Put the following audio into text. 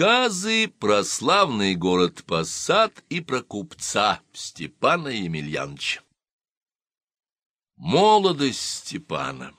Рассказы про славный город Посад и про купца Степана Емельяновича. Молодость Степана